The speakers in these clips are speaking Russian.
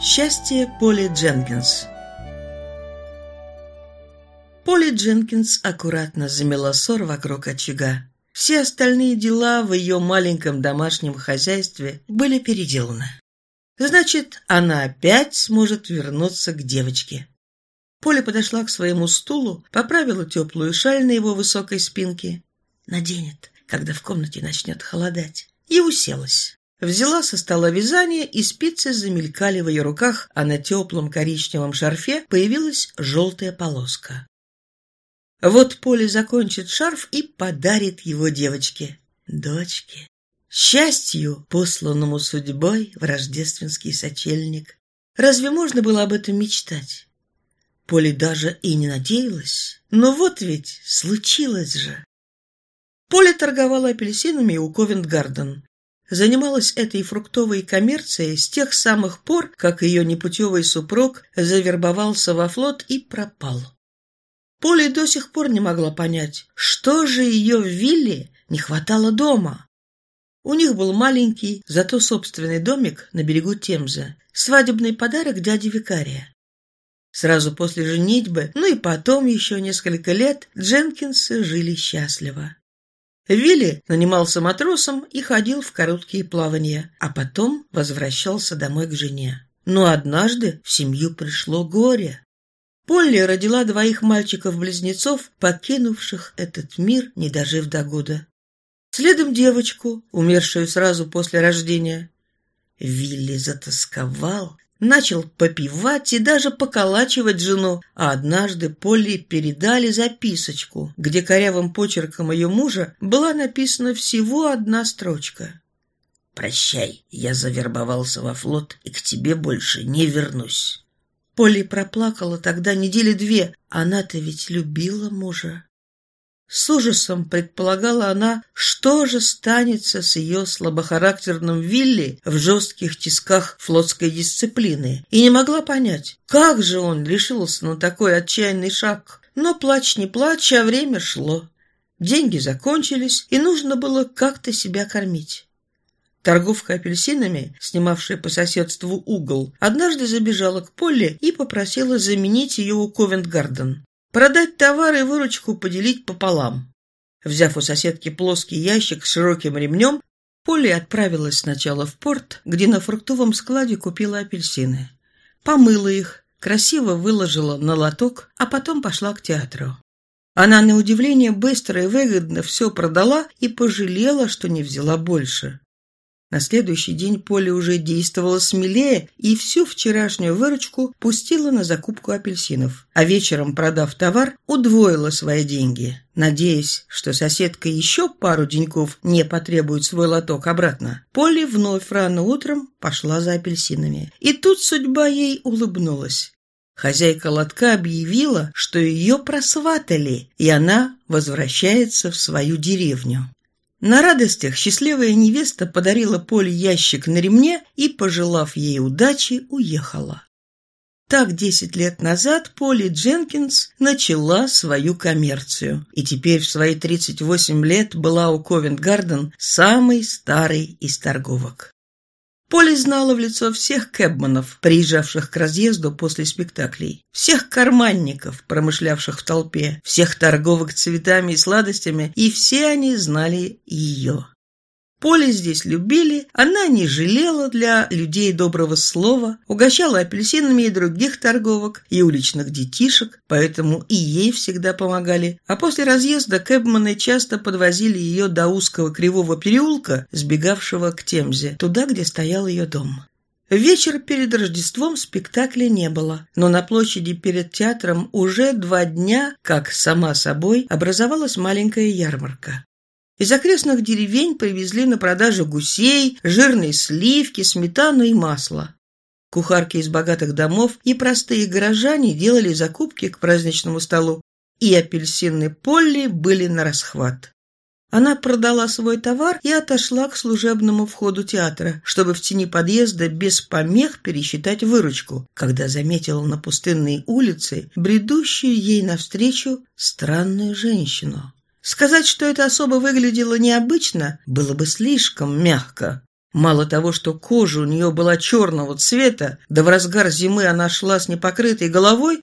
Счастье Поли Дженкинс Поли Дженкинс аккуратно замела ссор вокруг очага. Все остальные дела в ее маленьком домашнем хозяйстве были переделаны. Значит, она опять сможет вернуться к девочке. Поля подошла к своему стулу, поправила теплую шаль на его высокой спинке. Наденет, когда в комнате начнет холодать. И уселась. Взяла со стола вязание, и спицы замелькали в ее руках, а на теплом коричневом шарфе появилась желтая полоска. Вот Поле закончит шарф и подарит его девочке, дочке. Счастью, посланному судьбой в рождественский сочельник. Разве можно было об этом мечтать? Поле даже и не надеялась. Но вот ведь случилось же. Поле торговала апельсинами у Ковент-Гарден. Занималась этой фруктовой коммерцией с тех самых пор, как ее непутевый супруг завербовался во флот и пропал. Поле до сих пор не могла понять, что же ее в вилле не хватало дома. У них был маленький, зато собственный домик на берегу Темзы, свадебный подарок дяди Викария. Сразу после женитьбы, ну и потом еще несколько лет, Дженкинсы жили счастливо. Вилли нанимался матросом и ходил в короткие плавания, а потом возвращался домой к жене. Но однажды в семью пришло горе. Полли родила двоих мальчиков-близнецов, покинувших этот мир, не дожив до года. Следом девочку, умершую сразу после рождения. Вилли затасковал начал попивать и даже поколачивать жену, а однажды Полли передали записочку, где корявым почерком ее мужа была написана всего одна строчка. «Прощай, я завербовался во флот и к тебе больше не вернусь». Полли проплакала тогда недели две, она-то ведь любила мужа. С ужасом предполагала она, что же станется с ее слабохарактерным Вилли в жестких тисках флотской дисциплины, и не могла понять, как же он решился на такой отчаянный шаг. Но плач не плач, а время шло. Деньги закончились, и нужно было как-то себя кормить. Торговка апельсинами, снимавшая по соседству угол, однажды забежала к Поле и попросила заменить ее у Ковент-Гарден. Продать товар и выручку поделить пополам. Взяв у соседки плоский ящик с широким ремнем, Полли отправилась сначала в порт, где на фруктовом складе купила апельсины. Помыла их, красиво выложила на лоток, а потом пошла к театру. Она, на удивление, быстро и выгодно все продала и пожалела, что не взяла больше. На следующий день Поле уже действовала смелее и всю вчерашнюю выручку пустила на закупку апельсинов, а вечером, продав товар, удвоила свои деньги, надеясь, что соседка еще пару деньков не потребует свой лоток обратно. Поле вновь рано утром пошла за апельсинами. И тут судьба ей улыбнулась. Хозяйка лотка объявила, что ее просватали, и она возвращается в свою деревню. На радостях счастливая невеста подарила Поле ящик на ремне и, пожелав ей удачи, уехала. Так десять лет назад Поли Дженкинс начала свою коммерцию, и теперь в свои 38 лет была у Ковент-Гарден самой старой из торговок. Поли знала в лицо всех кэбманов, приезжавших к разъезду после спектаклей, всех карманников, промышлявших в толпе, всех торговок цветами и сладостями, и все они знали ее. Поле здесь любили, она не жалела для людей доброго слова, угощала апельсинами и других торговок, и уличных детишек, поэтому и ей всегда помогали. А после разъезда кэбманы часто подвозили ее до узкого кривого переулка, сбегавшего к Темзе, туда, где стоял ее дом. Вечер перед Рождеством спектакля не было, но на площади перед театром уже два дня, как сама собой, образовалась маленькая ярмарка. Из окрестных деревень привезли на продажу гусей, жирные сливки, сметану и масло. Кухарки из богатых домов и простые горожане делали закупки к праздничному столу, и апельсины Полли были на расхват. Она продала свой товар и отошла к служебному входу театра, чтобы в тени подъезда без помех пересчитать выручку, когда заметила на пустынной улице бредущую ей навстречу странную женщину. Сказать, что это особо выглядело необычно, было бы слишком мягко. Мало того, что кожа у нее была черного цвета, да в разгар зимы она шла с непокрытой головой,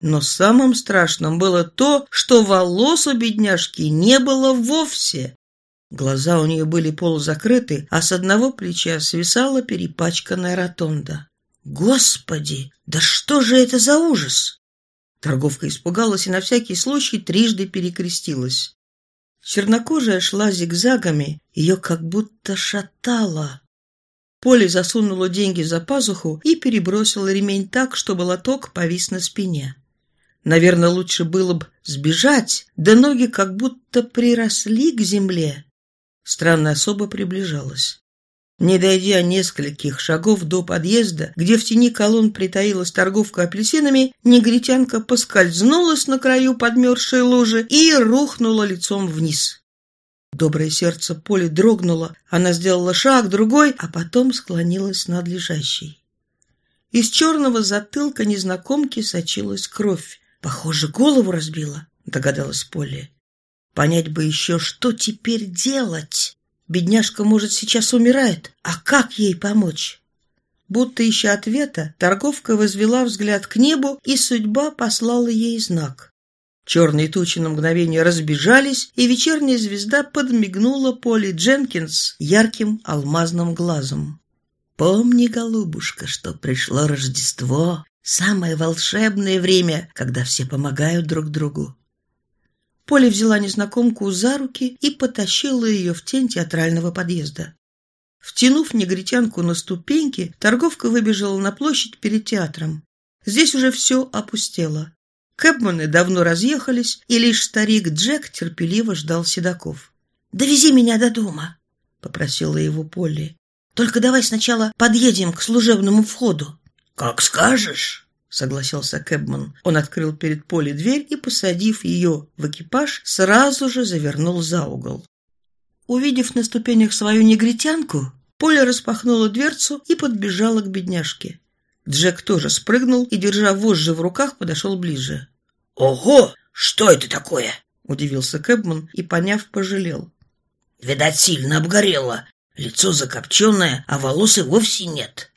но самым страшным было то, что волос у бедняжки не было вовсе. Глаза у нее были полузакрыты, а с одного плеча свисала перепачканная ротонда. «Господи, да что же это за ужас?» Торговка испугалась и на всякий случай трижды перекрестилась. Чернокожая шла зигзагами, ее как будто шатало. Поле засунула деньги за пазуху и перебросила ремень так, чтобы лоток повис на спине. Наверное, лучше было бы сбежать, да ноги как будто приросли к земле. Странная особа приближалась. Не дойдя нескольких шагов до подъезда, где в тени колонн притаилась торговка апельсинами, негритянка поскользнулась на краю подмерзшей лужи и рухнула лицом вниз. Доброе сердце Поли дрогнуло, она сделала шаг, другой, а потом склонилась над лежащей. Из черного затылка незнакомки сочилась кровь. Похоже, голову разбила, догадалась Полли. Понять бы еще, что теперь делать. Бедняжка, может, сейчас умирает, а как ей помочь? Будто ища ответа, торговка возвела взгляд к небу, и судьба послала ей знак. Черные тучи на мгновение разбежались, и вечерняя звезда подмигнула Поли Дженкинс ярким алмазным глазом. «Помни, голубушка, что пришло Рождество, самое волшебное время, когда все помогают друг другу. Поля взяла незнакомку за руки и потащила ее в тень театрального подъезда. Втянув негритянку на ступеньки, торговка выбежала на площадь перед театром. Здесь уже все опустело. Кэбманы давно разъехались, и лишь старик Джек терпеливо ждал седаков. «Довези меня до дома», — попросила его Полли. «Только давай сначала подъедем к служебному входу». «Как скажешь» согласился Кэбман. Он открыл перед Полей дверь и, посадив ее в экипаж, сразу же завернул за угол. Увидев на ступенях свою негритянку, Поля распахнула дверцу и подбежала к бедняжке. Джек тоже спрыгнул и, держа вожжи в руках, подошел ближе. «Ого! Что это такое?» — удивился Кэбман и, поняв, пожалел. «Видать, сильно обгорело. Лицо закопченное, а волосы вовсе нет».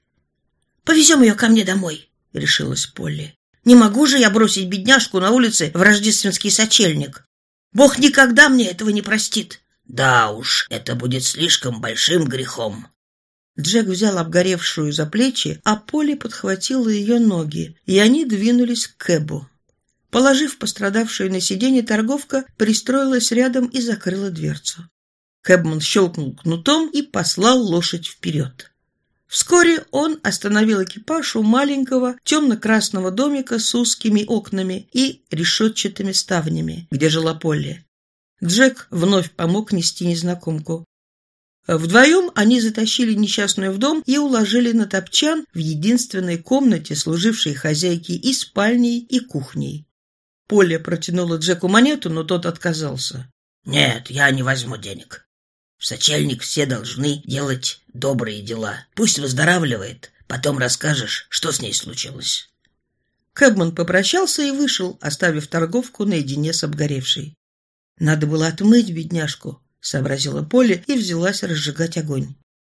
«Повезем ее ко мне домой», — решилась Полли. «Не могу же я бросить бедняжку на улице в рождественский сочельник. Бог никогда мне этого не простит». «Да уж, это будет слишком большим грехом». Джек взял обгоревшую за плечи, а Полли подхватила ее ноги, и они двинулись к Кэбу. Положив пострадавшую на сиденье, торговка пристроилась рядом и закрыла дверцу. Кэбман щелкнул кнутом и послал лошадь вперед. Вскоре он остановил экипаж у маленького темно-красного домика с узкими окнами и решетчатыми ставнями, где жила Полли. Джек вновь помог нести незнакомку. Вдвоем они затащили несчастную в дом и уложили на топчан в единственной комнате, служившей хозяйке и спальней, и кухней. Поля протянула Джеку монету, но тот отказался. «Нет, я не возьму денег. В сочельник все должны делать добрые дела. Пусть выздоравливает, потом расскажешь, что с ней случилось». Кэбман попрощался и вышел, оставив торговку наедине с обгоревшей. «Надо было отмыть бедняжку», — сообразила Поле и взялась разжигать огонь.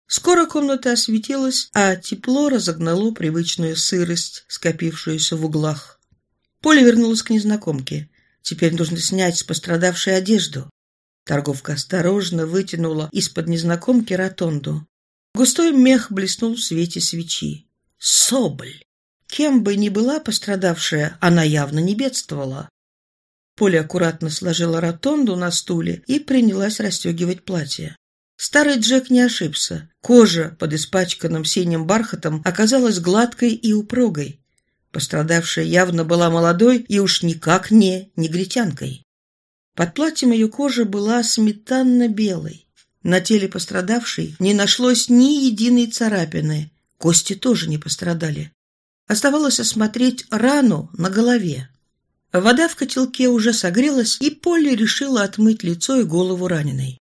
Скоро комната осветилась, а тепло разогнало привычную сырость, скопившуюся в углах. Поле вернулась к незнакомке. Теперь нужно снять с пострадавшей одежду. Торговка осторожно вытянула из-под незнакомки ротонду. Густой мех блеснул в свете свечи. Соболь! Кем бы ни была пострадавшая, она явно не бедствовала. Поля аккуратно сложила ротонду на стуле и принялась расстегивать платье. Старый Джек не ошибся. Кожа под испачканным синим бархатом оказалась гладкой и упругой. Пострадавшая явно была молодой и уж никак не негритянкой. Под платьем ее кожа была сметанно-белой. На теле пострадавшей не нашлось ни единой царапины, кости тоже не пострадали. Оставалось осмотреть рану на голове. Вода в котелке уже согрелась, и Полли решила отмыть лицо и голову раненой.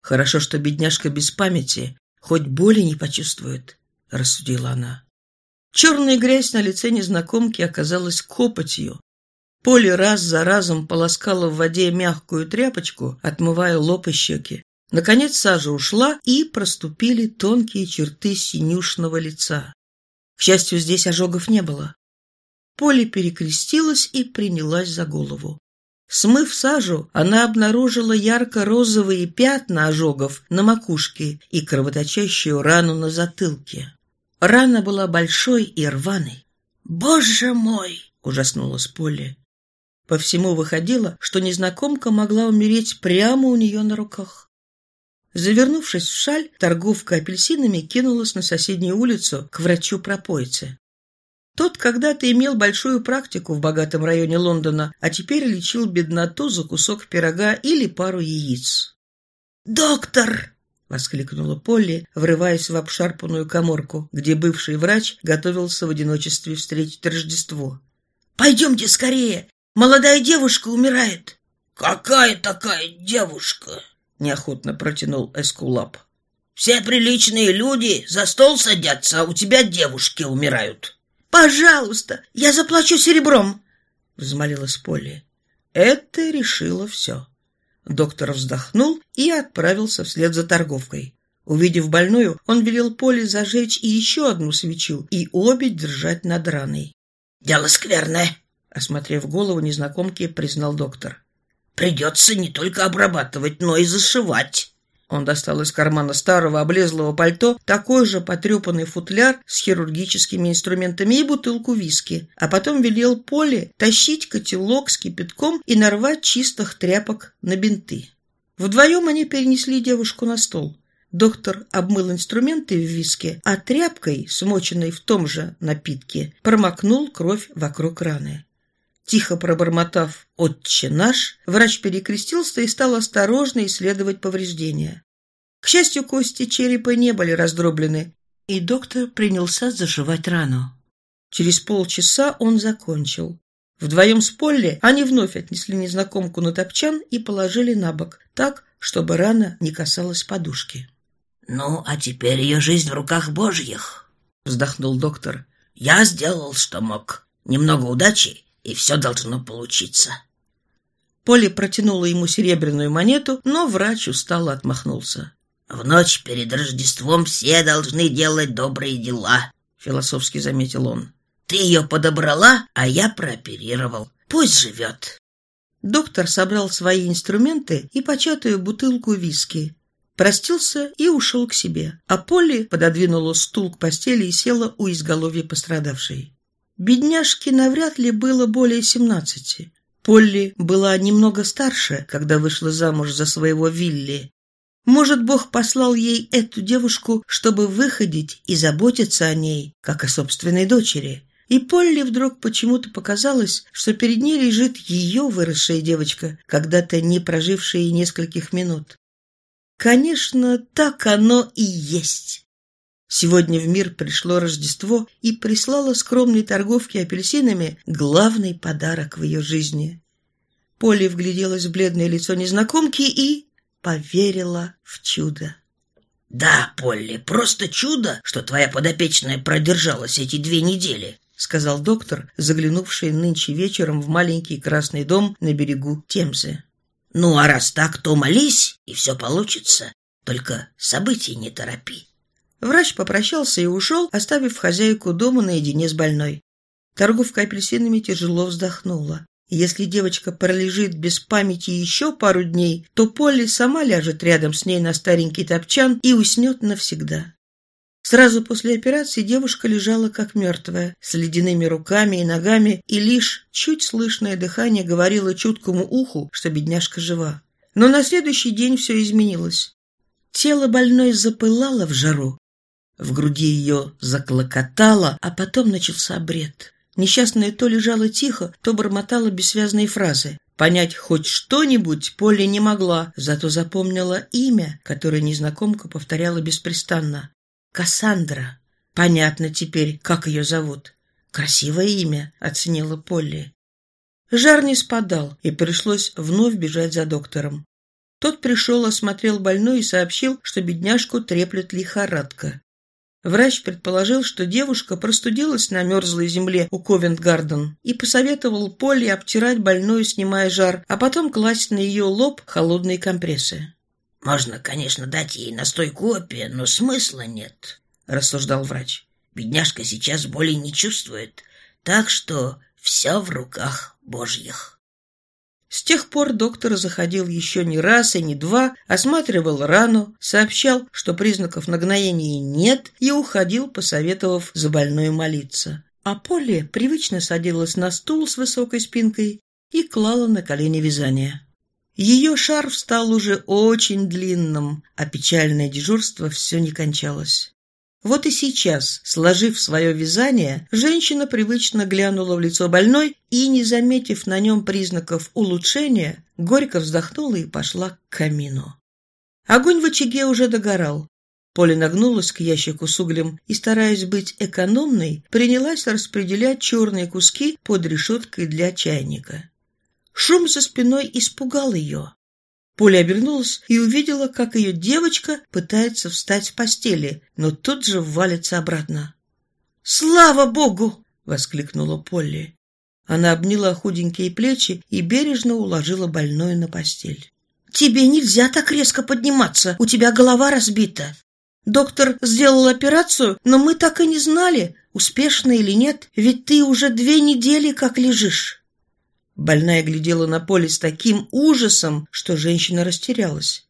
«Хорошо, что бедняжка без памяти, хоть боли не почувствует», — рассудила она. Черная грязь на лице незнакомки оказалась копотью, Поле раз за разом полоскала в воде мягкую тряпочку, отмывая лоб и щеки. Наконец сажа ушла, и проступили тонкие черты синюшного лица. К счастью, здесь ожогов не было. Поле перекрестилась и принялась за голову. Смыв сажу, она обнаружила ярко-розовые пятна ожогов на макушке и кровоточащую рану на затылке. Рана была большой и рваной. «Боже мой!» — ужаснулась Полли. По всему выходило, что незнакомка могла умереть прямо у нее на руках. Завернувшись в шаль, торговка апельсинами кинулась на соседнюю улицу к врачу-пропойце. Тот когда-то имел большую практику в богатом районе Лондона, а теперь лечил бедноту за кусок пирога или пару яиц. «Доктор!» — воскликнула Полли, врываясь в обшарпанную коморку, где бывший врач готовился в одиночестве встретить Рождество. «Пойдемте скорее! Молодая девушка умирает!» «Какая такая девушка?» — неохотно протянул Эскулап. «Все приличные люди за стол садятся, а у тебя девушки умирают». «Пожалуйста, я заплачу серебром!» — взмолилась Полли. Это решило все. Доктор вздохнул и отправился вслед за торговкой. Увидев больную, он велел Поле зажечь и еще одну свечу, и обе держать над раной. «Дело скверное», — осмотрев голову незнакомки, признал доктор. «Придется не только обрабатывать, но и зашивать». Он достал из кармана старого облезлого пальто такой же потрепанный футляр с хирургическими инструментами и бутылку виски, а потом велел Поле тащить котелок с кипятком и нарвать чистых тряпок на бинты. Вдвоем они перенесли девушку на стол. Доктор обмыл инструменты в виске, а тряпкой, смоченной в том же напитке, промокнул кровь вокруг раны. Тихо пробормотав «Отче наш», врач перекрестился и стал осторожно исследовать повреждения. К счастью, кости черепа не были раздроблены, и доктор принялся зашивать рану. Через полчаса он закончил. Вдвоем с Полли они вновь отнесли незнакомку на топчан и положили на бок, так, чтобы рана не касалась подушки. «Ну, а теперь ее жизнь в руках божьих», — вздохнул доктор. «Я сделал, что мог. Немного удачи, и все должно получиться. Поле протянула ему серебряную монету, но врач устало отмахнулся. «В ночь перед Рождеством все должны делать добрые дела», — философски заметил он. «Ты ее подобрала, а я прооперировал. Пусть живет». Доктор собрал свои инструменты и початую бутылку виски. Простился и ушел к себе, а Полли пододвинула стул к постели и села у изголовья пострадавшей. Бедняжке навряд ли было более семнадцати. Полли была немного старше, когда вышла замуж за своего Вилли. Может, Бог послал ей эту девушку, чтобы выходить и заботиться о ней, как о собственной дочери. И Полли вдруг почему-то показалось, что перед ней лежит ее выросшая девочка, когда-то не прожившая нескольких минут. Конечно, так оно и есть. Сегодня в мир пришло Рождество и прислало скромной торговке апельсинами главный подарок в ее жизни. Полли вгляделась в бледное лицо незнакомки и поверила в чудо. «Да, Полли, просто чудо, что твоя подопечная продержалась эти две недели», сказал доктор, заглянувший нынче вечером в маленький красный дом на берегу Темзы. «Ну, а раз так, то молись, и все получится. Только событий не торопи». Врач попрощался и ушел, оставив хозяйку дома наедине с больной. Торговка апельсинами тяжело вздохнула. Если девочка пролежит без памяти еще пару дней, то Полли сама ляжет рядом с ней на старенький топчан и уснет навсегда. Сразу после операции девушка лежала как мертвая, с ледяными руками и ногами, и лишь чуть слышное дыхание говорило чуткому уху, что бедняжка жива. Но на следующий день все изменилось. Тело больной запылало в жару, в груди ее заклокотало, а потом начался бред. Несчастная то лежала тихо, то бормотала бессвязные фразы. Понять хоть что-нибудь Поле не могла, зато запомнила имя, которое незнакомка повторяла беспрестанно. «Кассандра». Понятно теперь, как ее зовут. «Красивое имя», — оценила Полли. Жар не спадал, и пришлось вновь бежать за доктором. Тот пришел, осмотрел больную и сообщил, что бедняжку треплет лихорадка. Врач предположил, что девушка простудилась на мерзлой земле у Ковент-Гарден и посоветовал Поле обтирать больную, снимая жар, а потом класть на ее лоб холодные компрессы. Можно, конечно, дать ей настойку опия, но смысла нет, рассуждал врач. Бедняжка сейчас боли не чувствует, так что все в руках Божьих. С тех пор доктор заходил еще не раз и не два, осматривал рану, сообщал, что признаков нагноения нет, и уходил, посоветовав за больной молиться. А Полли привычно садилась на стул с высокой спинкой и клала на колени вязание. Ее шарф стал уже очень длинным, а печальное дежурство все не кончалось. Вот и сейчас, сложив свое вязание, женщина привычно глянула в лицо больной и, не заметив на нем признаков улучшения, горько вздохнула и пошла к камину. Огонь в очаге уже догорал. Поля нагнулась к ящику с углем и, стараясь быть экономной, принялась распределять черные куски под решеткой для чайника. Шум за спиной испугал ее. Поля обернулась и увидела, как ее девочка пытается встать с постели, но тут же валится обратно. «Слава Богу!» — воскликнула Полли. Она обняла худенькие плечи и бережно уложила больную на постель. «Тебе нельзя так резко подниматься, у тебя голова разбита. Доктор сделал операцию, но мы так и не знали, успешно или нет, ведь ты уже две недели как лежишь». Больная глядела на поле с таким ужасом, что женщина растерялась.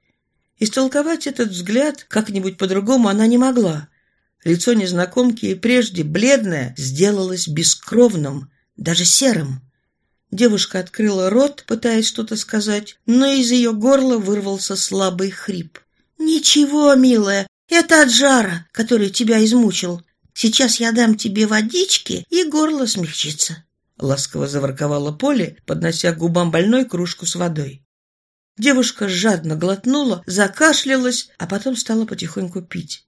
Истолковать этот взгляд как-нибудь по-другому она не могла. Лицо незнакомки, прежде бледное, сделалось бескровным, даже серым. Девушка открыла рот, пытаясь что-то сказать, но из ее горла вырвался слабый хрип. «Ничего, милая, это от жара, который тебя измучил. Сейчас я дам тебе водички, и горло смягчится». Ласково заворковала Поле, поднося к губам больной кружку с водой. Девушка жадно глотнула, закашлялась, а потом стала потихоньку пить.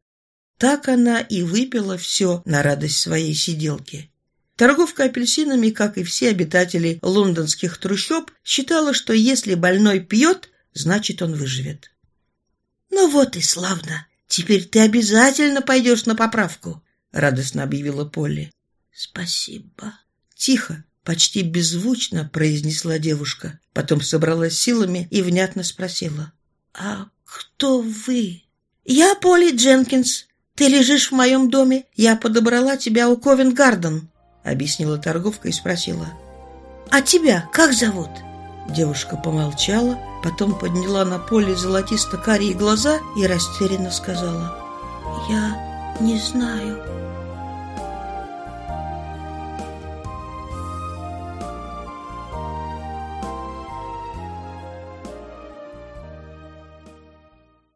Так она и выпила все на радость своей сиделки. Торговка апельсинами, как и все обитатели лондонских трущоб, считала, что если больной пьет, значит он выживет. «Ну вот и славно! Теперь ты обязательно пойдешь на поправку!» — радостно объявила Полли. «Спасибо!» Тихо, почти беззвучно произнесла девушка. Потом собралась силами и внятно спросила. «А кто вы?» «Я Поли Дженкинс. Ты лежишь в моем доме. Я подобрала тебя у Ковенгарден», — объяснила торговка и спросила. «А тебя как зовут?» Девушка помолчала, потом подняла на поле золотисто-карие глаза и растерянно сказала. «Я не знаю».